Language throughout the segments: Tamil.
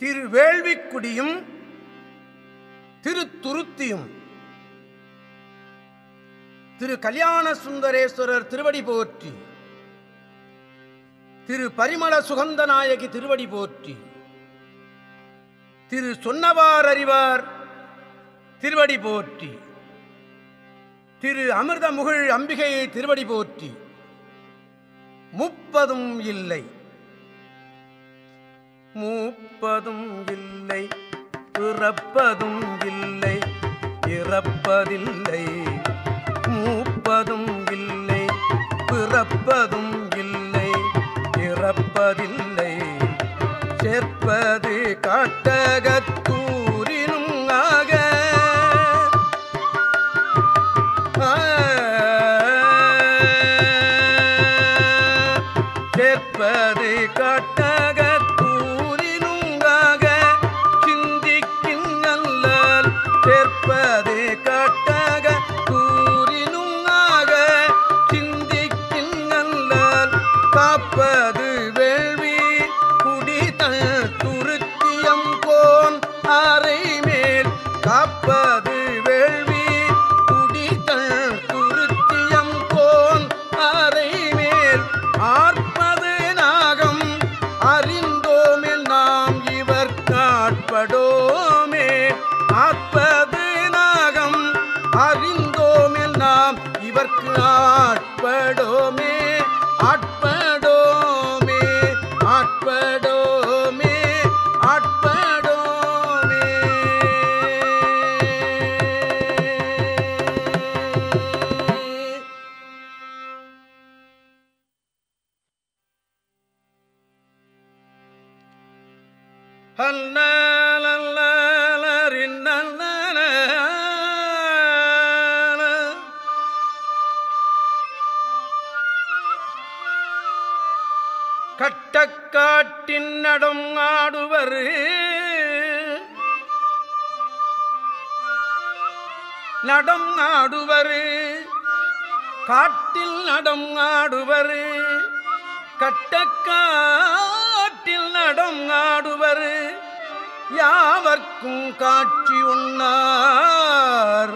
திருவேள்விக்குடியும் திருத்துருத்தியும். திரு கல்யாண சுந்தரேஸ்வரர் திருவடி போற்றி. திரு பரிமள சுகந்த நாயகி திருவடி போற்றி. திரு சொன்னவார் அறிவார் திருவடி போற்றி. திரு அமிர்தமுகில் அம்பிகை திருவடி போற்றி. முப்பதும் இல்லை. மூப்பதும் இல்லை பிறப்பதும் இல்லை இறப்பதில்லை. மூப்பதும் இல்லை பிறப்பதும் இல்லை இறப்பதில்லை. சேர்ப்பது காட்டகத்தூரினும் ஆக சேர்ப்பது காட்ட கட்டக்காட்டின் நடம் ஆடுவர். நடம் ஆடுவர். காட்டில் நடம் ஆடுவர். கட்டக்காட்டில் நடம் ஆடுவர். யாவர்க்கும் காட்சி உண்ணார்.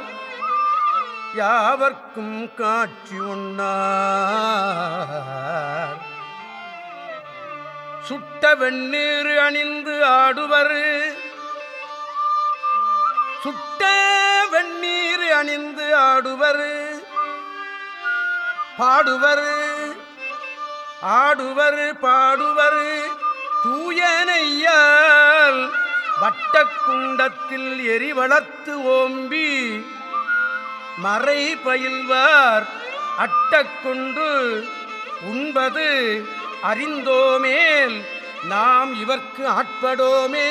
யாவர்க்கும் காட்சி உண்ணார். சுட்ட வெண்ணீர் அணிந்து ஆடுவர். சுட்ட வெண்ணீர் அணிந்து ஆடுவர். பாடுவர் ஆடுவர் பாடுவர். தூயனையால் வட்டக்குண்டத்தில் எரிவளத்து ஓம்பி மறை பயில்வார் அட்டக்கொண்டு உண்பது அறிந்தோமேல் நாம் இவர்க்கு ஆட்படோமே.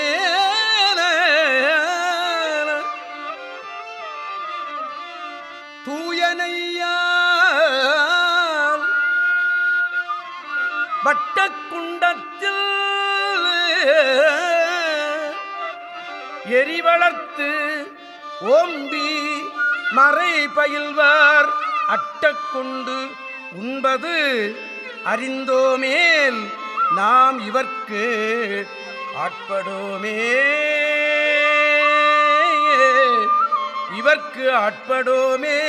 வளர்த்து ஓம்பி மறை பயில்வார். அட்டக்கொண்டு உண்பது அறிந்தோமேல் நாம் இவர்க்கு ஆட்படோமே இவர்க்கு ஆட்படோமே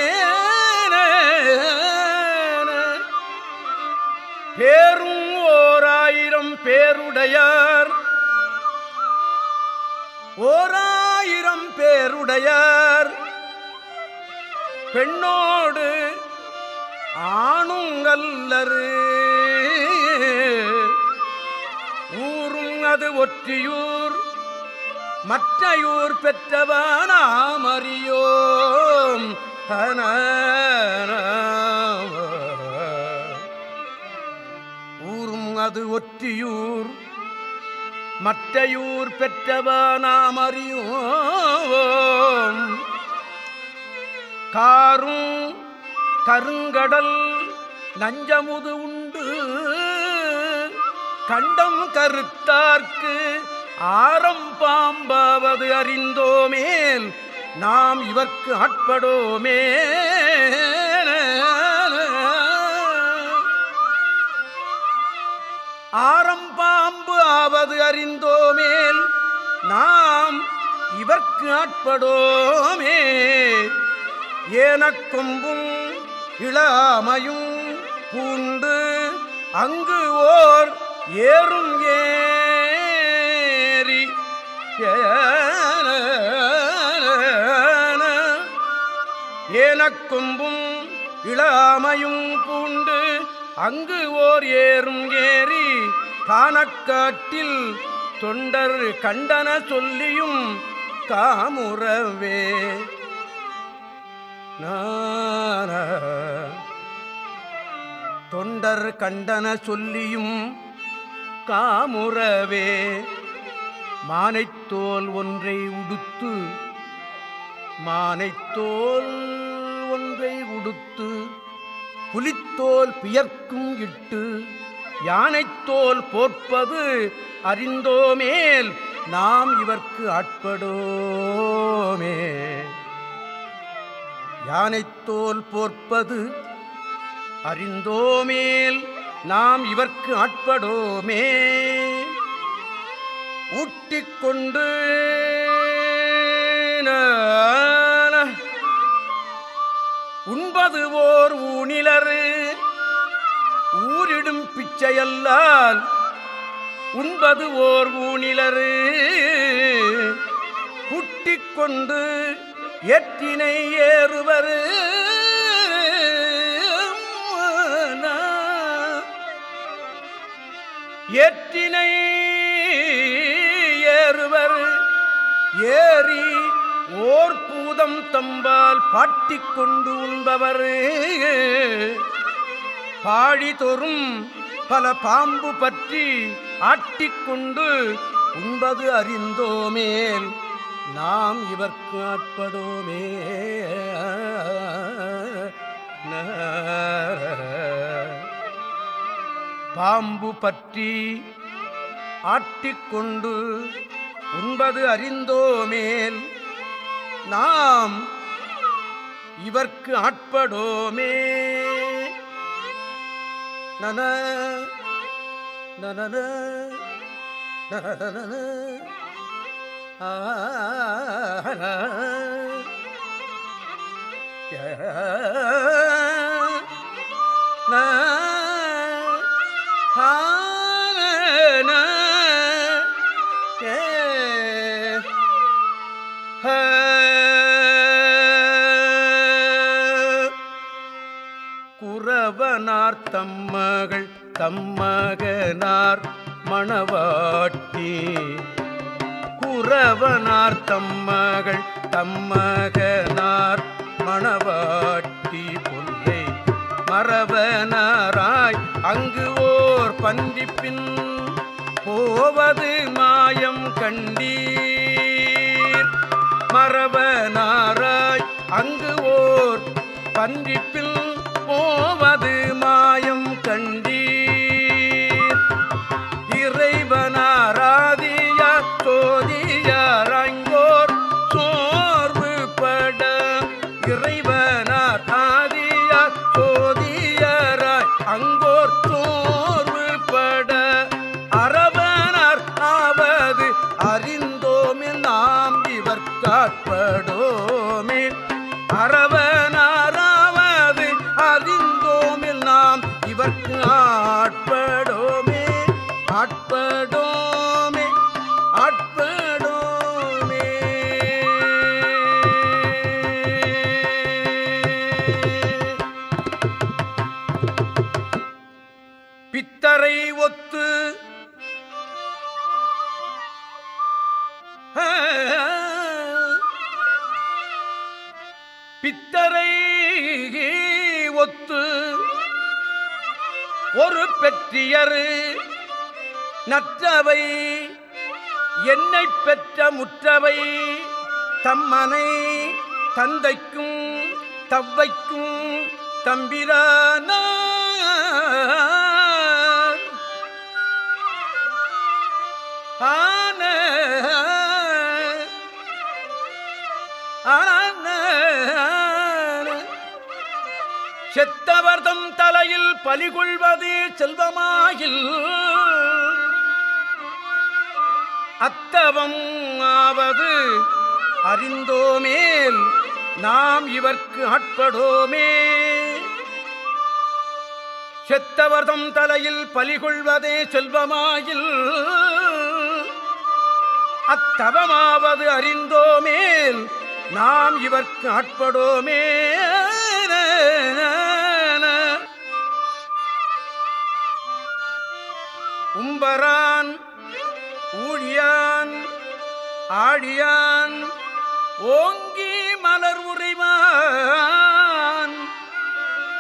பேரும் ஓராயிரம் பேருடையார். ஓராயிரம் பேருடையார். பெண்ணோடு ஆணுங்கல்லரு ஊரும் அது ஒற்றியூர் மற்றையூர் பெற்றவனாமறியோம். ஊரும் அது ஒற்றியூர் மற்றையூர் பெற்றவானாம் அறியோம். காரும் கருங்கடல் நஞ்சமுது உண்டு. கண்டம் கருத்தார்க்கு ஆரம் பாம்பாவது அறிந்தோமேல் நாம் இவர்க்கு ஆட்படோமே. ஆரம் யாவது அறிந்தோமேல் நாம் இவர்க்கு ஆட்படோமே. ஏனக்கொம்பும் இளாமையும் பூண்டு அங்கு ஓர் ஏறும் ஏறி. ஏனக்கொம்பும் இளாமையும் பூண்டு அங்கு ஓர் ஏறும் ஏறி. காணக்காட்டில் தொண்டர் கண்டன சொல்லியும் காமுறவே. தொண்டர் கண்டன சொல்லியும் காமுறவே. மானைத்தோல் ஒன்றை உடுத்து மானைத்தோல் ஒன்றை உடுத்து புலித்தோல் பியர்க்கும் இட்டு யானைத்தோல் போற்பது அறிந்தோமேல் நாம் இவர்க்கு ஆட்படோமே யானைத்தோல் போற்பது அறிந்தோமேல் நாம் இவர்க்கு ஆட்படோமே ஊட்டிக்கொண்டு உண்பது ஓர் ஊனிலரு ஊரிடும் செயல்லால் உண்பது ஓர் ஊனிலரு. குட்டிக் கொண்டு ஏற்றினை ஏறுவரு. ஏற்றினை ஏறுவர். ஏறி ஓர் பூதம் தம்பால் பாட்டிக் கொண்டு உண்பவர் பாழிதொறும் பல பாம்பு பற்றி ஆட்டிக்கொண்டு உண்பது அறிந்தோமேல் நாம் இவர்க்கு ஆட்படோமே பாம்பு பற்றி ஆட்டிக்கொண்டு உண்பது அறிந்தோமேல் நாம் இவர்க்கு ஆட்படோமே நன நனன நனன தம்மகனார் மணவாட்டி. குறவனார் தம்மகள் தம்மகனார் மணவாட்டி. பொல்லை மரவனாராய் அங்கு ஓர் பந்திப்பின் போவது மாயம் கண்டீர். மரவனாராய் அங்கு ஓர் பந்திப்பில் போவது பித்தரை ஒத்து பித்தரை ஒத்து ஒரு பெற்றியரு நற்றவை என்னை பெற்ற முற்றவை தம்மனை தந்தைக்கும் தவ்வைக்கும் தம்பிரான ஆன ஆன செத்தவர்தம் தலையில் பலிகொள்வது செல்வமாகில் அத்தவம் ஆவது. அறிந்தோமேல் நாம் இவர்க்கு ஆட்படோமே. செத்தவர்தம் தலையில் பலிகொள்வதே செல்வமாயில். அத்தவமாவது அறிந்தோமேல் நாம் இவர்க்கு ஆட்படோமே. உம்பரான் ஊழியா ஆழியான் ஓங்கி மலர் உரைவான்.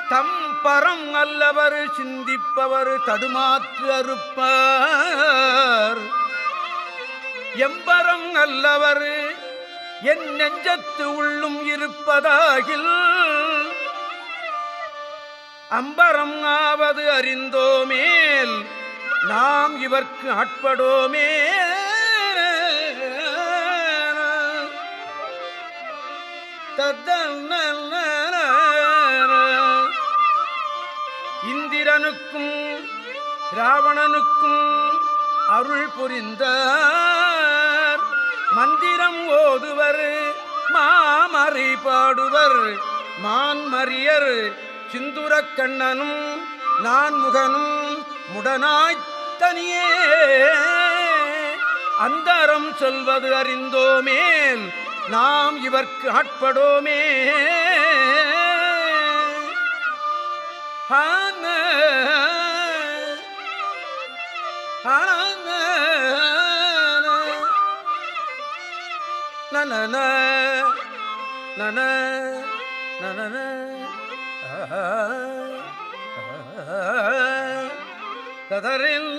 தம் பரம் அல்லவர் சிந்திப்பவர் தடுமாற்று அறுப்பார். எம்பரம் அல்லவர் என் நெஞ்சத்து உள்ளும் இருப்பதாகில் அம்பரம் ஆவது அறிந்தோமேல் நாம் இவர்க்கு ஆட்படோமேல் இந்திரனுக்கும் ராவணனுக்கும் அருள் புரிந்தார். மந்திரம் ஓதுவர் மாமறை பாடுவர் மான்மரியர் சிந்துரக் கண்ணனும் நான் முடனாய்த்தனியே அந்தரம் சொல்வது அறிந்தோமேல் நாம் இவர்க்கு ஆட்படோமே ஹான நன நன நன ததரில்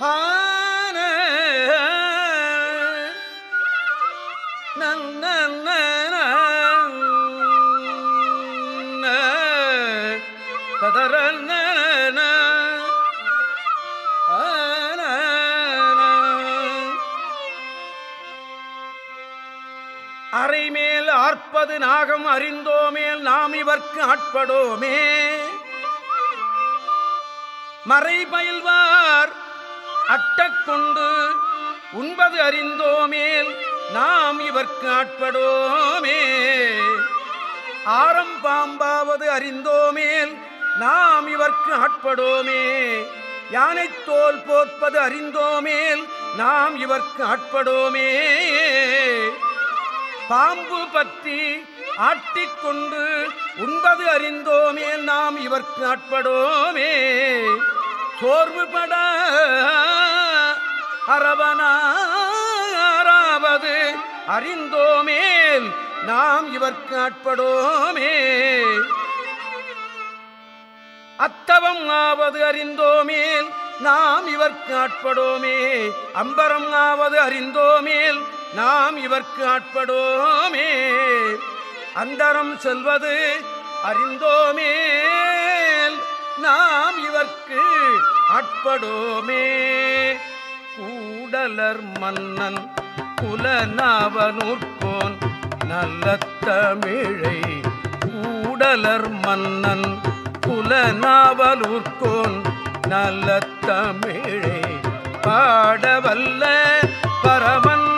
ஹான ததரல் அறைமேல் ஆர்ப்பது நாகம் அறிந்தோமேல் நாம் இவர்க்கு ஆட்படோமே. மறை பயில்வார் அட்டக்கொண்டு உண்பது அறிந்தோமேல் நாம் இவர்க்கு ஆட்படோமே. ஆரம் பாம்பாவது அறிந்தோமேல் நாம் இவர்க்கு ஆட்படோமே யானை தோல் போற்பது அறிந்தோமேல் நாம் இவர்க்கு ஆட்படோமே பாம்பு பற்றி ஆட்டிக்கொண்டு உண்பது அறிந்தோமேல் நாம் இவர்க்கு ஆட்படோமே சோர்வுபட அரவனாராவது அறிந்தோமேல் நாம் இவர்க்கு ஆட்படோமே அத்தவம் ஆவது அறிந்தோமேல் நாம் இவர்க்கு ஆட்படோமே. அம்பரம் ஆவது அறிந்தோமேல் நாம் இவர்க்கு ஆட்படோமே. அந்தரம் செல்வது அறிந்தோமேல் நாம் இவர்க்கு ஆட்படோமே. கூடலர் மன்னன் குலநாவனூர்கோன் நல்ல தமிழை கூடலர் மன்னன் குலநாவலூர்கோன் நல்ல தமிழே பாடவல்ல பரமன்